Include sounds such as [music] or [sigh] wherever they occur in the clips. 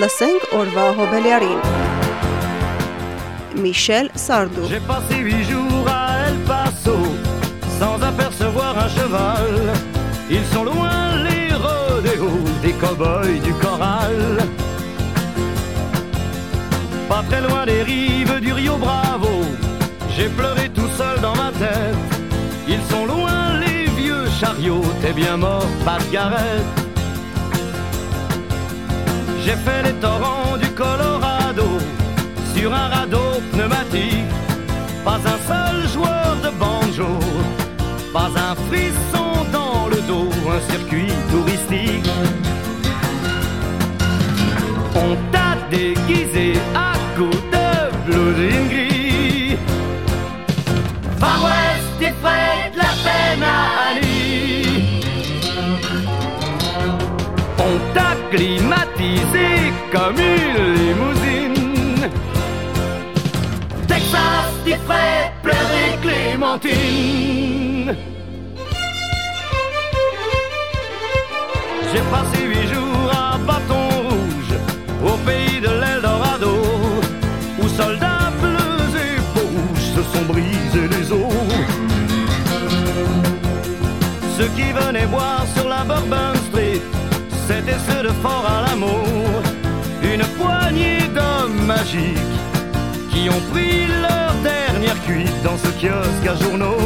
Լսենք օրվա հոբելյարին։ Michel Sardou. J'ai passé huit jours à El Paso sans apercevoir un cheval. Ils sont loin les rodéos des cow-boys du corral. Pas très loin des rives du Rio Bravo, j'ai pleuré tout seul dans ma tête. Ils sont loin les vieux chariots, t'es bien mort, pas de garette. J'ai fait les torrents du Colorado sur un radeau pneumatique. Pas un seul joueur de banjo, pas un frisson dans le dos, un circuit touristique. On t'a déguisé à climatisé comme une limousine. Texas, t'es prêt pleurer Clémentine. J'ai passé huit jours à bâton rouge au pays de l'Eldorado où soldats bleus et rouges se sont brisés les os. Ceux qui venaient boire sur la Bourbon C'était ceux de Fort à l'amour. Une poignée d'hommes magiques qui ont pris leur dernière cuite dans ce kiosque à journaux.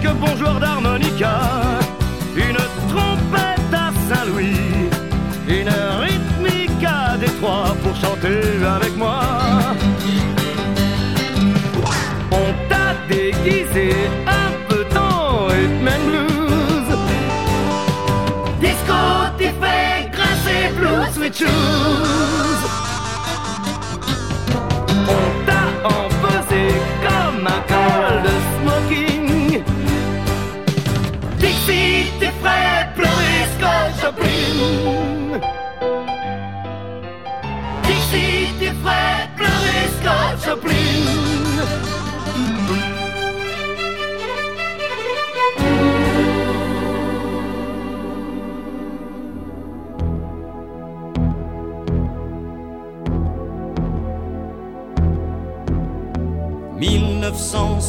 Quelques bons joueurs d'harmonica, une trompette à Saint-Louis, une rythmique à Détroit pour chanter avec moi.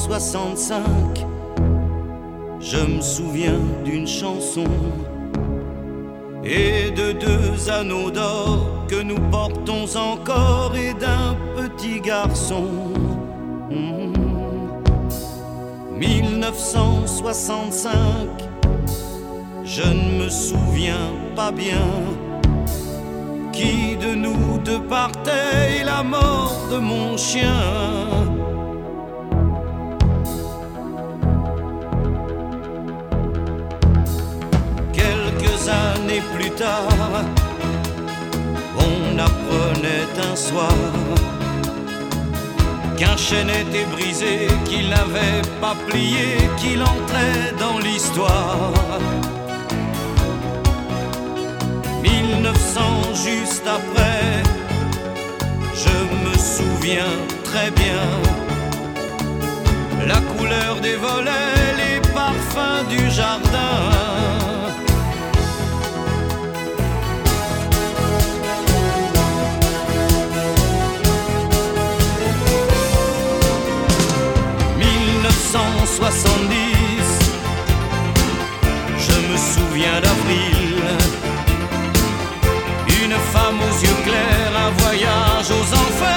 1965, je me souviens d'une chanson et de deux anneaux d'or que nous portons encore et d'un petit garçon. Hmm. 1965, je ne me souviens pas bien qui de nous deux partait la mort de mon chien. Années plus tard, on apprenait un soir qu'un chêne était brisé, qu'il n'avait pas plié, qu'il entrait dans l'histoire. 1900 juste après, je me souviens très bien la couleur des volets, les parfums du jardin. « 1970, je me souviens d'avril, une femme aux yeux clairs, un voyage aux enfers,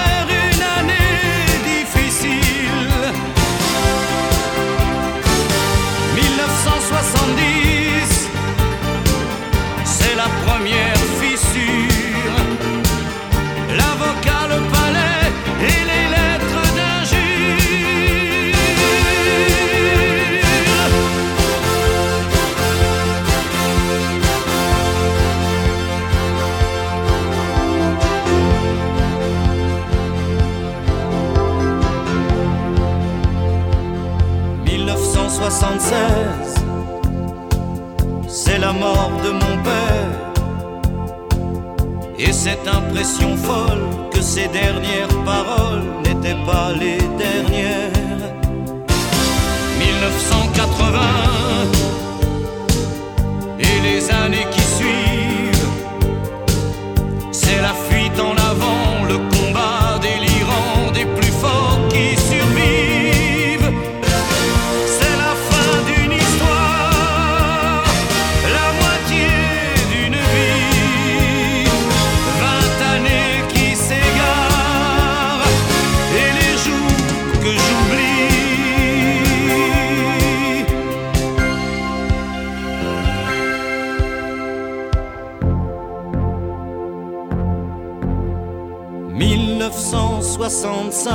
1965,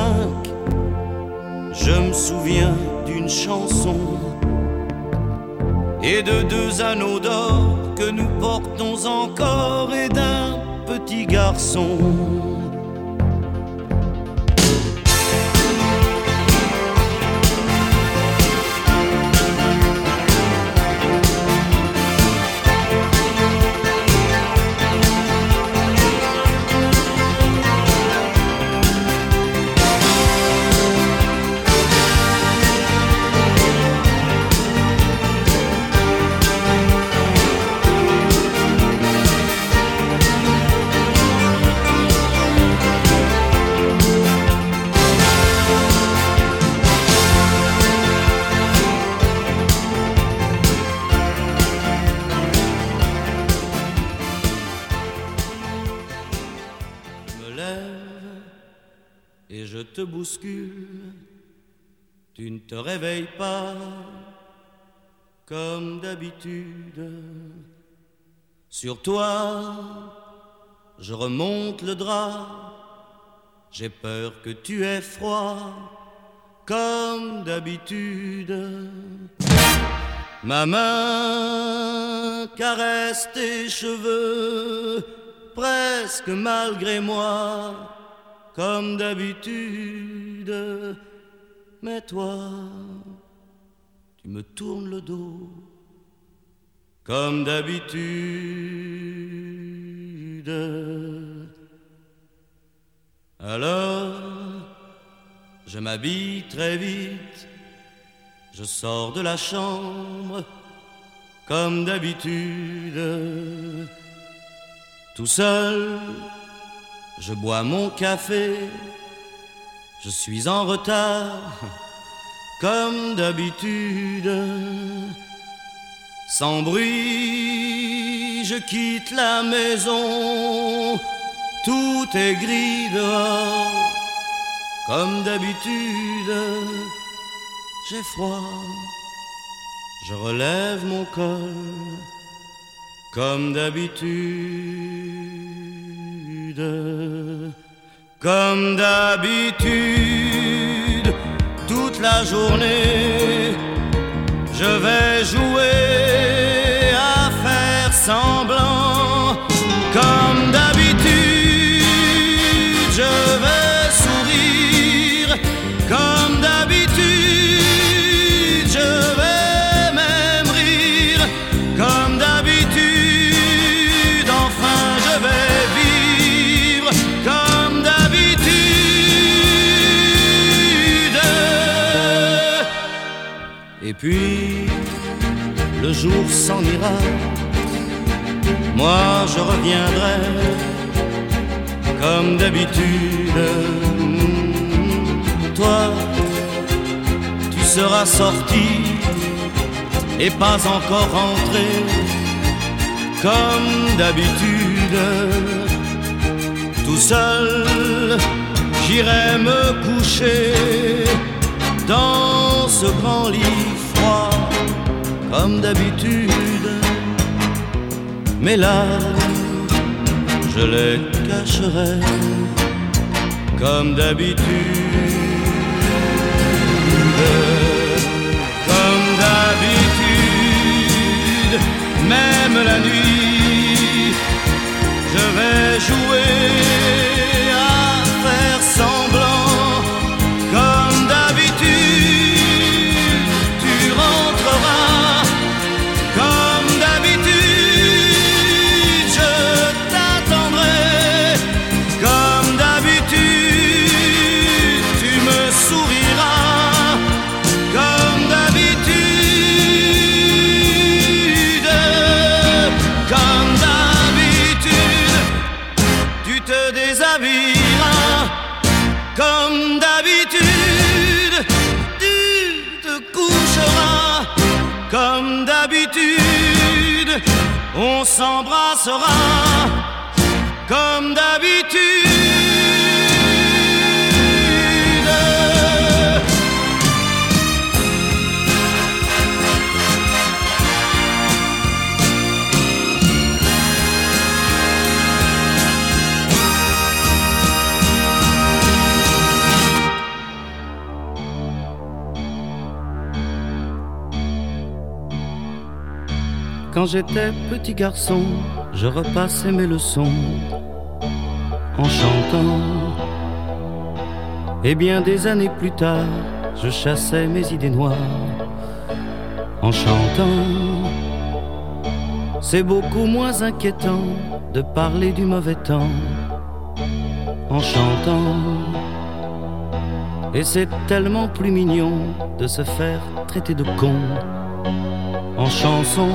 je me souviens d'une chanson et de deux anneaux d'or que nous portons encore et d'un petit garçon. Te bouscule. Tu ne te réveilles pas comme d'habitude. Sur toi, je remonte le drap. J'ai peur que tu aies froid comme d'habitude. Ma main caresse tes cheveux, presque malgré moi, comme d'habitude. Mais toi, tu me tournes le dos, comme d'habitude. Alors, je m'habille très vite. Je sors de la chambre comme d'habitude. Tout seul, je bois mon café. Je suis en retard comme d'habitude. Sans bruit, je quitte la maison. Tout est gris dehors comme d'habitude. J'ai froid, je relève mon col comme d'habitude. Comme d'habitude, toute la journée, je vais jouer à faire semblant. Puis, le jour s'en ira. Moi, je reviendrai comme d'habitude. Toi, tu seras sorti et pas encore rentré comme d'habitude. Tout seul, j'irai me coucher dans ce grand lit comme d'habitude. Mais là, je les cacherai comme d'habitude. Comme d'habitude, même la nuit, je vais jouer à faire semblant. comme d'habitude, tu te coucheras, comme d'habitude, on s'embrassera, comme d'habitude. Quand j'étais petit garçon, je repassais mes leçons en chantant. Et bien des années plus tard, je chassais mes idées noires en chantant. C'est beaucoup moins inquiétant de parler du mauvais temps en chantant. Et c'est tellement plus mignon de se faire traiter de con en chanson.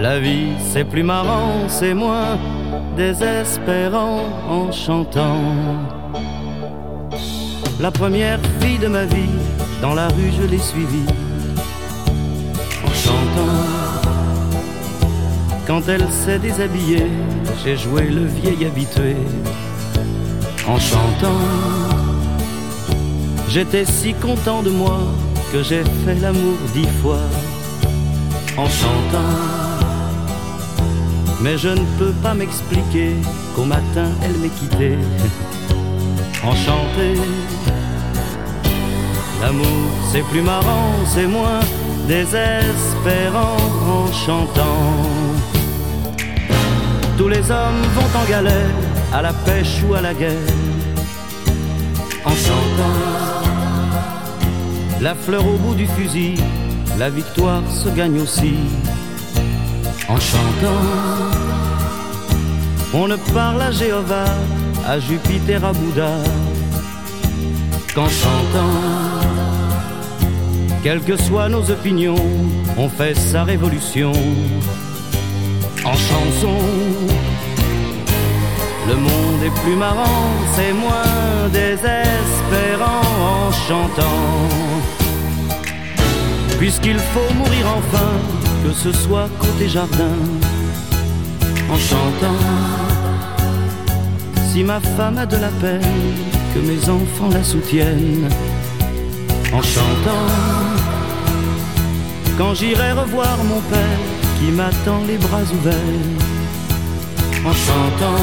La vie c'est plus marrant, c'est moins désespérant en chantant. La première fille de ma vie, dans la rue je l'ai suivie en chantant. Quand elle s'est déshabillée, j'ai joué le vieil habitué en chantant. J'étais si content de moi que j'ai fait l'amour dix fois en chantant. Mais je ne peux pas m'expliquer qu'au matin elle m'ait quitté [laughs] enchanté. L'amour c'est plus marrant, c'est moins désespérant en chantant. Tous les hommes vont en galère, à la pêche ou à la guerre, en chantant. La fleur au bout du fusil, la victoire se gagne aussi en chantant. On ne parle à Jéhovah, à Jupiter, à Bouddha qu'en chantant. Quelles que soient nos opinions, on fait sa révolution en chanson. Le monde est plus marrant, c'est moins désespérant en chantant puisqu'il faut mourir enfin, que ce soit côté jardin, en chantant. Si ma femme a de la peine, que mes enfants la soutiennent, en chantant. Quand j'irai revoir mon père, qui m'attend les bras ouverts, en chantant.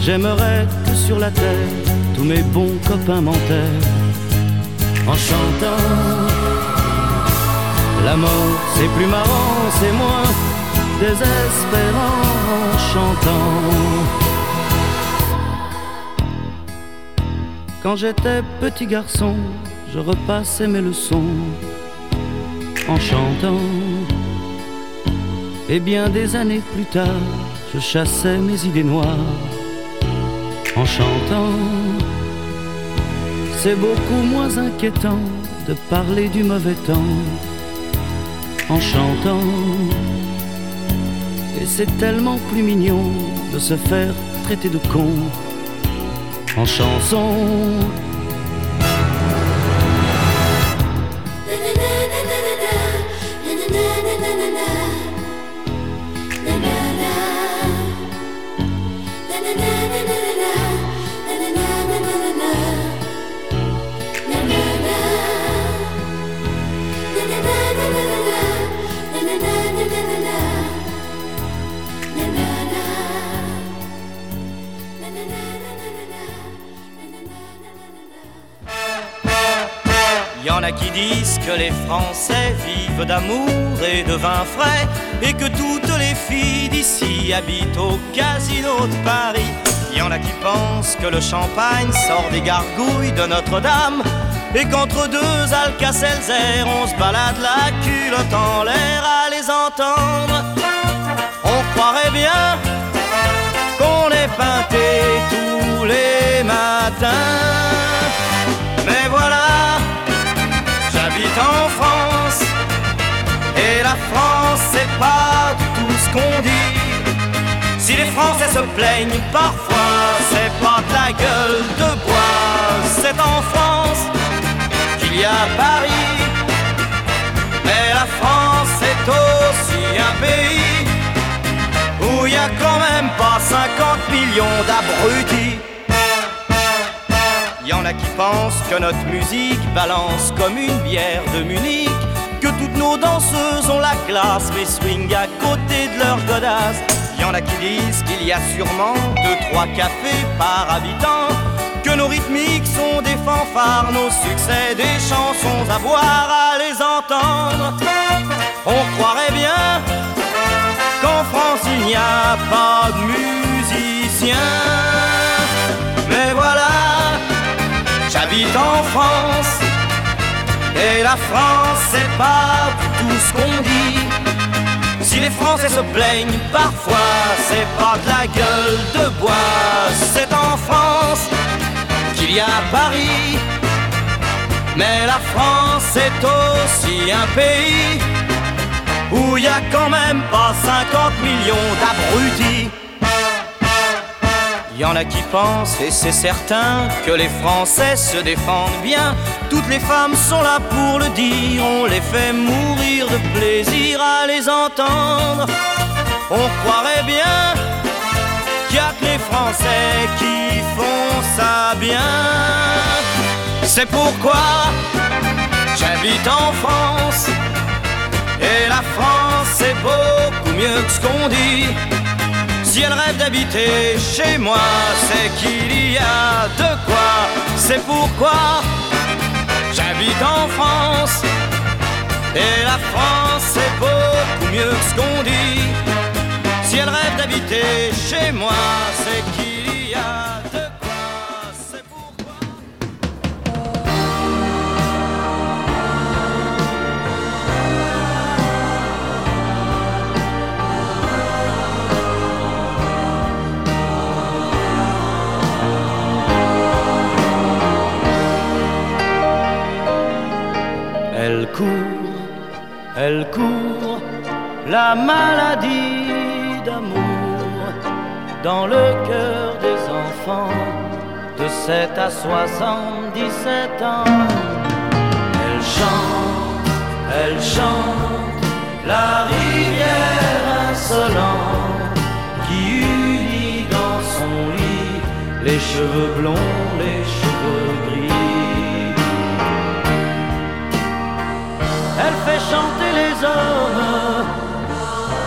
J'aimerais que sur la terre, tous mes bons copains m'enterrent en chantant. La mort, c'est plus marrant, c'est moins désespérant en chantant. Quand j'étais petit garçon, je repassais mes leçons en chantant. Et bien des années plus tard, je chassais mes idées noires en chantant c'est beaucoup moins inquiétant de parler du mauvais temps en chantant. Et c'est tellement plus mignon de se faire traiter de con en chanson. Qui disent que les Français vivent d'amour et de vin frais et que toutes les filles d'ici habitent au casino de Paris. Il y en a qui pensent que le champagne sort des gargouilles de Notre-Dame et qu'entre deux Alka-Seltzer on se balade la culotte en l'air à les entendre. est en France. Et la France, c'est pas tout ce qu'on dit. Si les Français se plaignent parfois, c'est pas de la gueule de bois. C'est en France qu'il y a Paris. Mais la France, c'est aussi un pays où il y a quand même pas 50 millions d'abrutis. Y en a qui pensent que notre musique balance comme une bière de Munich, que toutes nos danseuses ont la classe, mais swing à côté de leur godasse. Y en a qui disent qu'il y a sûrement deux, trois cafés par habitant, que nos rythmiques sont des fanfares, nos succès des chansons à boire, à les entendre. On croirait bien qu'en France il n'y a pas de musiciens. France. Et la France, c'est pas tout ce qu'on dit. Si les Français se plaignent parfois, c'est pas de la gueule de bois. C'est en France qu'il y a Paris. Mais la France, c'est aussi un pays où il y a quand même pas 50 millions d'abrutis. Y en a qui pensent, et c'est certain, que les Français se défendent bien. Toutes les femmes sont là pour le dire, on les fait mourir de plaisir à les entendre. On croirait bien qu'il y a que les Français qui font ça bien. C'est pourquoi j'habite en France et la France, c'est beaucoup mieux que ce qu'on dit. Si elle rêve d'habiter chez moi, c'est qu'il y a de quoi. C'est pourquoi j'habite en France. Et la France, c'est beaucoup mieux que ce qu'on dit. Si elle rêve d'habiter chez moi, c'est qu'il y a de la maladie d'amour dans le cœur des enfants de 7 à 77 ans. Elle chante, elle chante, la rivière insolente qui unit dans son lit les cheveux blonds, les cheveux gris. Elle fait chanter les hommes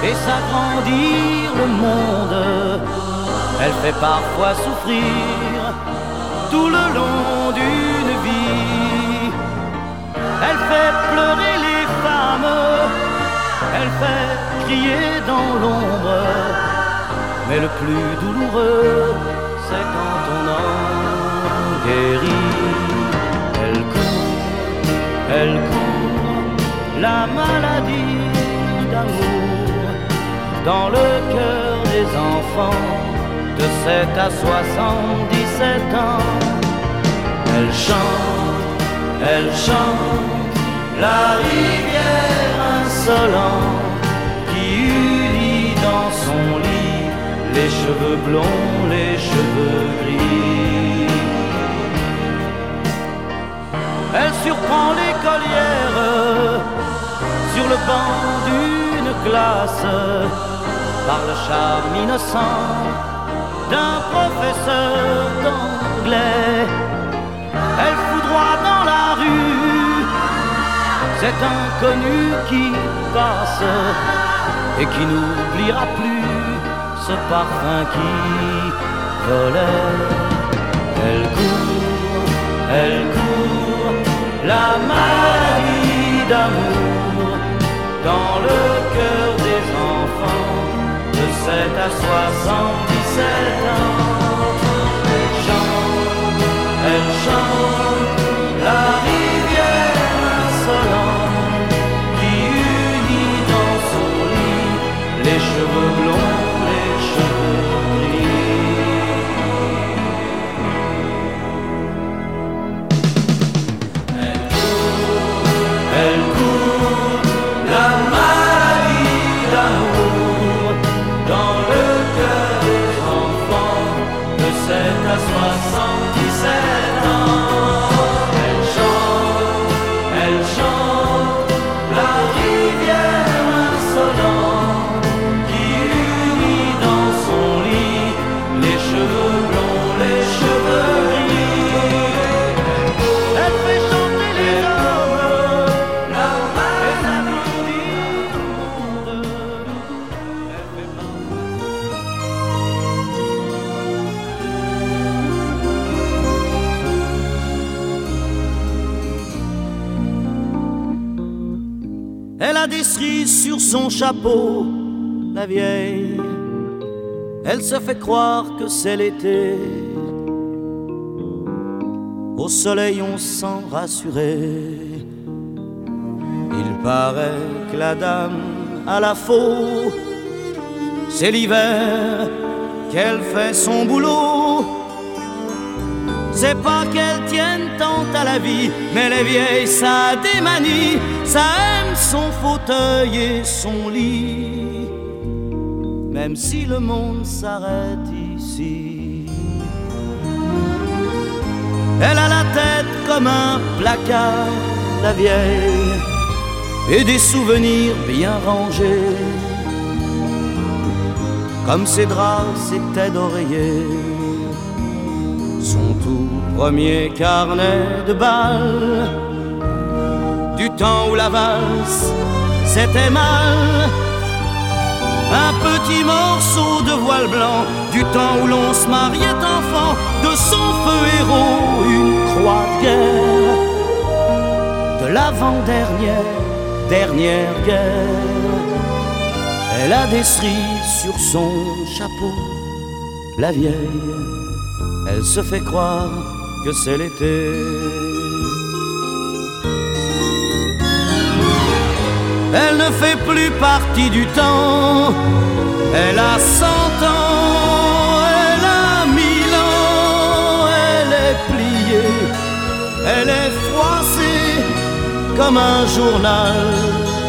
et s'agrandir le monde. Elle fait parfois souffrir tout le long d'une vie. Elle fait pleurer les femmes, elle fait crier dans l'ombre. Mais le plus douloureux, c'est quand on en guérit. Elle court, elle court, la maladie d'amour dans le cœur des enfants de 7 à 77 ans. Elle chante, elle chante, la rivière insolente qui unit dans son lit les cheveux blonds, les cheveux gris. Elle surprend l'écolière sur le banc d'une classe par le charme innocent d'un professeur d'anglais. Elle foudroie dans la rue cet inconnu qui passe et qui n'oubliera plus ce parfum qui volait. Elle court, elle court, la maladie d'amour dans le cœur 77 ans. Sur son chapeau, la vieille. Elle se fait croire que c'est l'été. Au soleil, on sent rassuré. Il paraît que la dame à la faux, c'est l'hiver qu'elle fait son boulot. C'est pas qu'elle tienne tant à la vie, mais les vieilles, ça démanie, ça aime son fauteuil et son lit. Même si le monde s'arrête ici. Elle a la tête comme un placard, la vieille, et des souvenirs bien rangés. Comme ses draps, ses têtes d'oreiller son tout premier carnet de bal. Du temps où la valse c'était mal. Un petit morceau de voile blanc. Du temps où l'on se mariait enfant, de son feu héros une croix de guerre, de l'avant-dernière, dernière guerre. Elle a des sur son chapeau, la vieille elle se fait croire que c'est l'été. Elle ne fait plus partie du temps, elle a cent ans, elle a mille ans, elle est pliée, elle est froissée comme un journal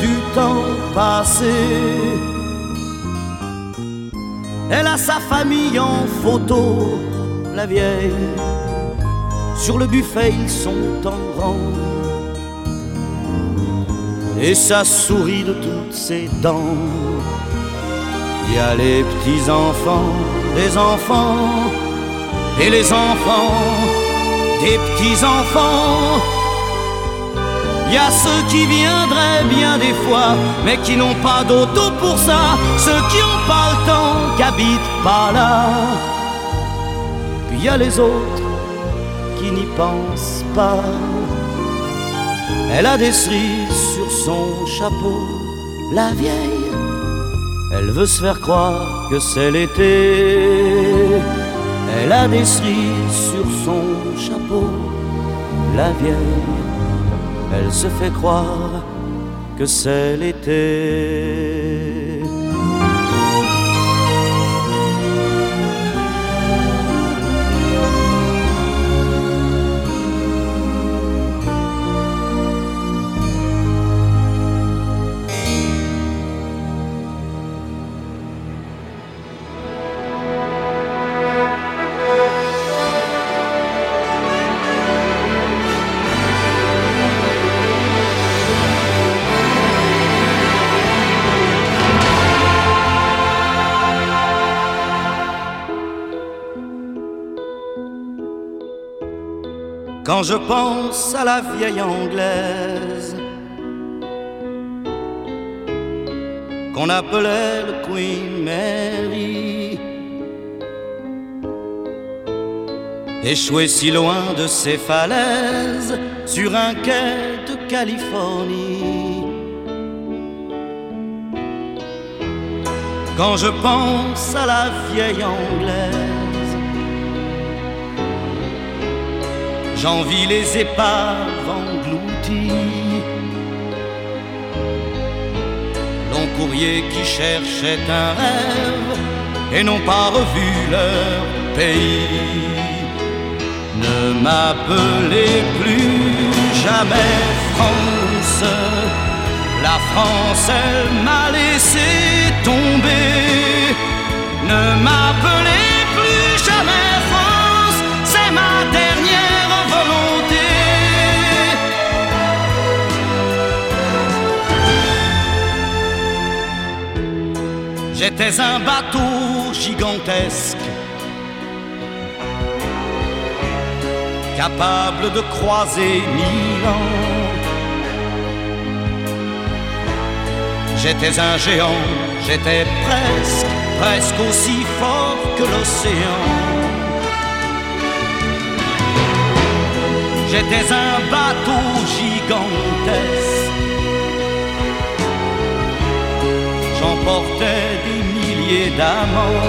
du temps passé. Elle a sa famille en photo vieille. Sur le buffet, ils sont en rang. Et ça sourit de toutes ses dents. Il y a les petits enfants, des enfants, et les enfants, des petits enfants. Il y a ceux qui viendraient bien des fois, mais qui n'ont pas d'auto pour ça. Ceux qui n'ont pas le temps, qui habitent pas là il y a les autres qui n'y pensent pas. Elle a des cerises sur son chapeau, la vieille. Elle veut se faire croire que c'est l'été. Elle a des cerises sur son chapeau, la vieille. Elle se fait croire que c'est l'été. Quand je pense à la vieille anglaise qu'on appelait le Queen Mary, échouée si loin de ses falaises sur un quai de Californie. Quand je pense à la vieille anglaise, j'envie les épaves englouties. Long courrier qui cherchait un rêve et n'ont pas revu leur pays. Ne m'appelez plus jamais France, la France elle m'a laissé tomber. Ne m'appelez plus jamais France, ma dernière J'étais un bateau gigantesque, capable de croiser mille ans. J'étais un géant, j'étais presque, presque aussi fort que l'océan. J'étais un bateau gigantesque. J'emportais des milliers d'amants.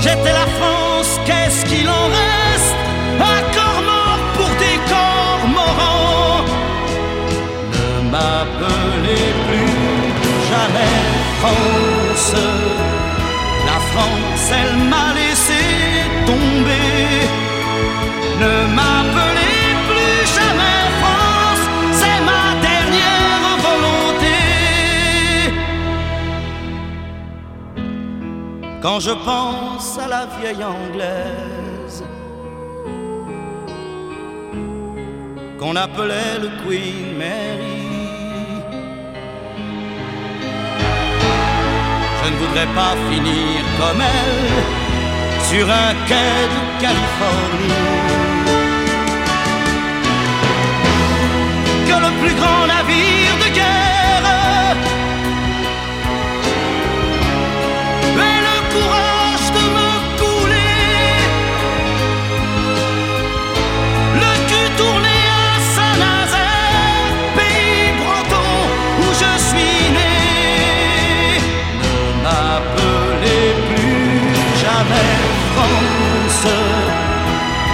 J'étais la France, qu'est-ce qu'il en reste? Un corps mort pour des corps morts. Ne m'appelez plus jamais France. La France, elle m'a laissé tomber. Ne m'appelez plus jamais France, c'est ma dernière volonté. Quand je pense à la vieille anglaise qu'on appelait le Queen Mary, je ne voudrais pas finir comme elle sur un quai de Californie. Que le plus grand navire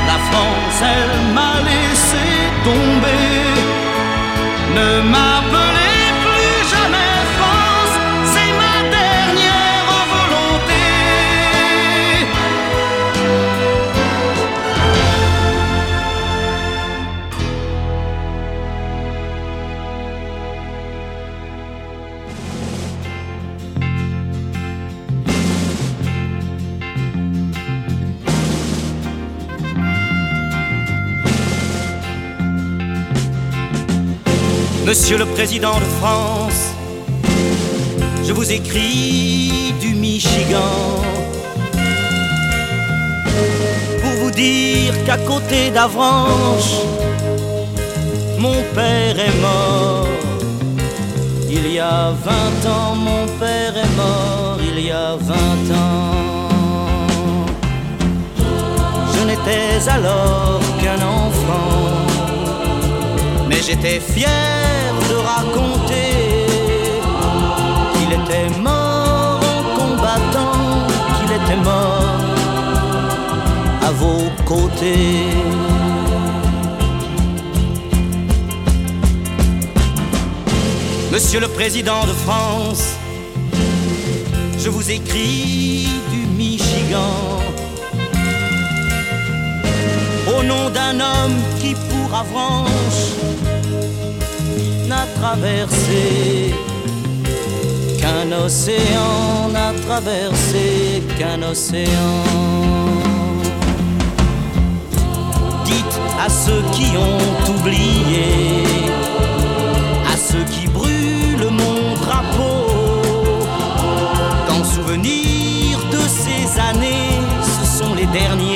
La France, elle m'a laissé tomber. Ne m'appelez Monsieur le Président de France, je vous écris du Michigan pour vous dire qu'à côté d'Avranches, mon père est mort. Il y a vingt ans, mon père est mort, il y a vingt ans. Je n'étais alors qu'un enfant j'étais fier de raconter qu'il était mort en combattant, qu'il était mort à vos côtés. Monsieur le Président de France, je vous écris du Michigan au nom d'un homme qui pour Avranches n'a traversé qu'un océan, n'a traversé qu'un océan. Dites à ceux qui ont oublié, à ceux qui brûlent mon drapeau, qu'en souvenir de ces années, ce sont les derniers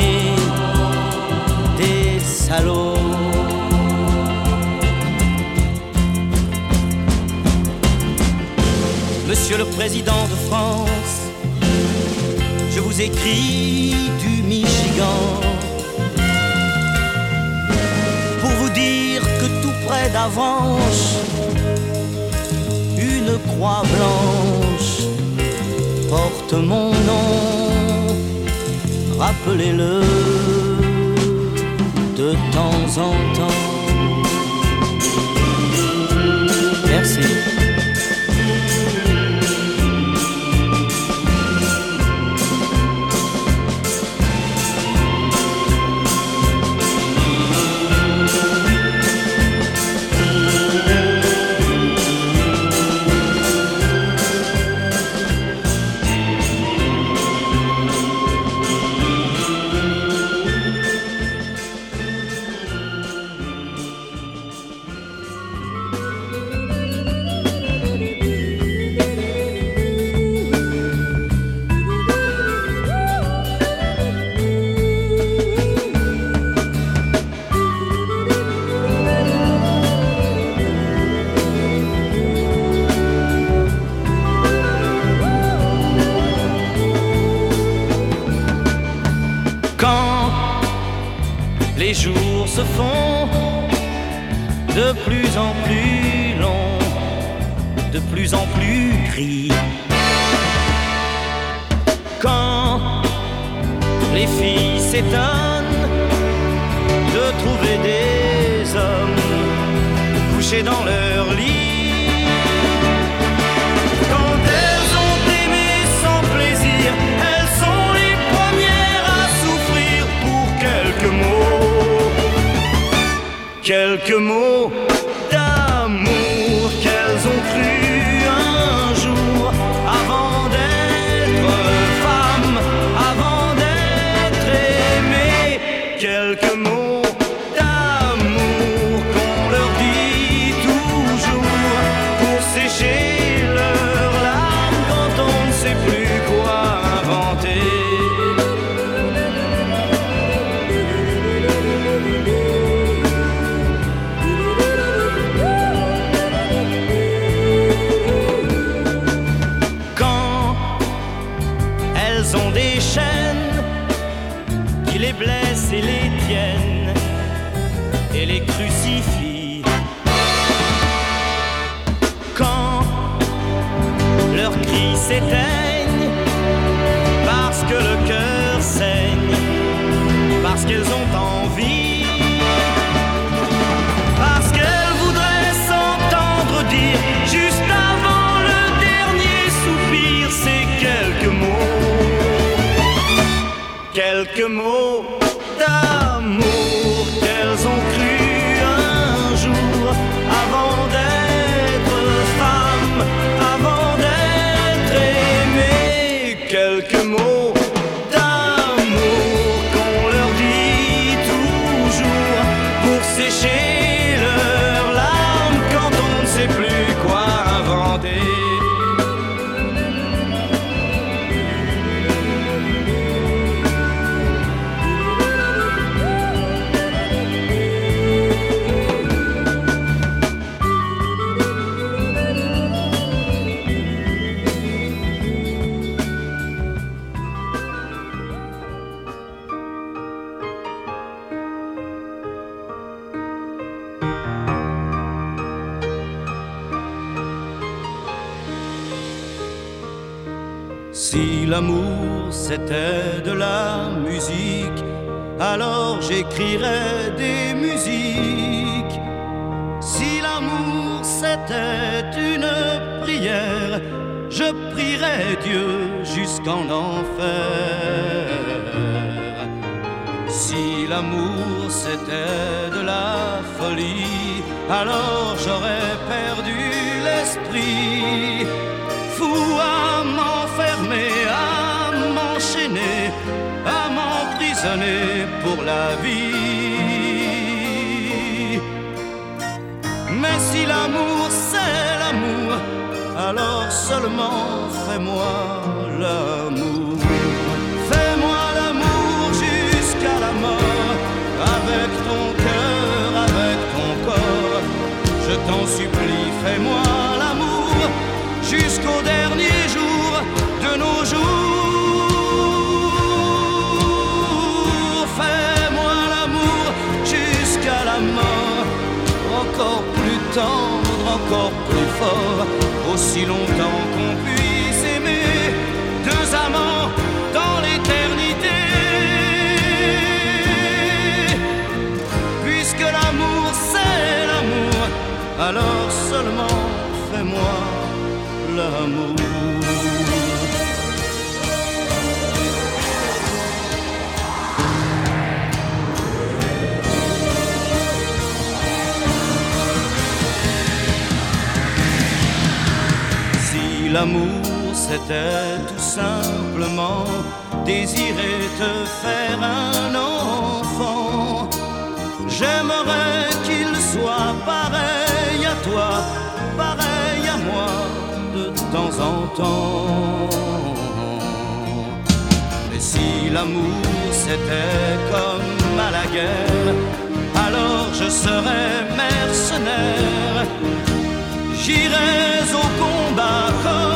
Monsieur le Président de France, je vous écris du Michigan pour vous dire que tout près d'Avranches, une croix blanche porte mon nom. Rappelez-le de temps en temps. Quelques Si l'amour c'était une prière, je prierais Dieu jusqu'en enfer. Si l'amour c'était de la folie, alors j'aurais perdu l'esprit. Fou à m'enfermer, à m'enchaîner, à m'emprisonner pour la vie. L'amour c'est l'amour, alors seulement fais-moi l'amour. Fais-moi l'amour jusqu'à la mort, avec ton cœur, avec ton corps. Je t'en supplie, fais-moi l'amour jusqu'au dernier jour encore plus fort, aussi longtemps qu'on puisse aimer deux amants dans l'éternité. Puisque l'amour c'est l'amour, alors seulement fais-moi l'amour. L'amour c'était tout simplement désirer te faire un enfant, j'aimerais qu'il soit pareil à toi, pareil à moi de temps en temps. Mais si l'amour c'était comme à la guerre, alors je serais mercenaire. J'irais au combat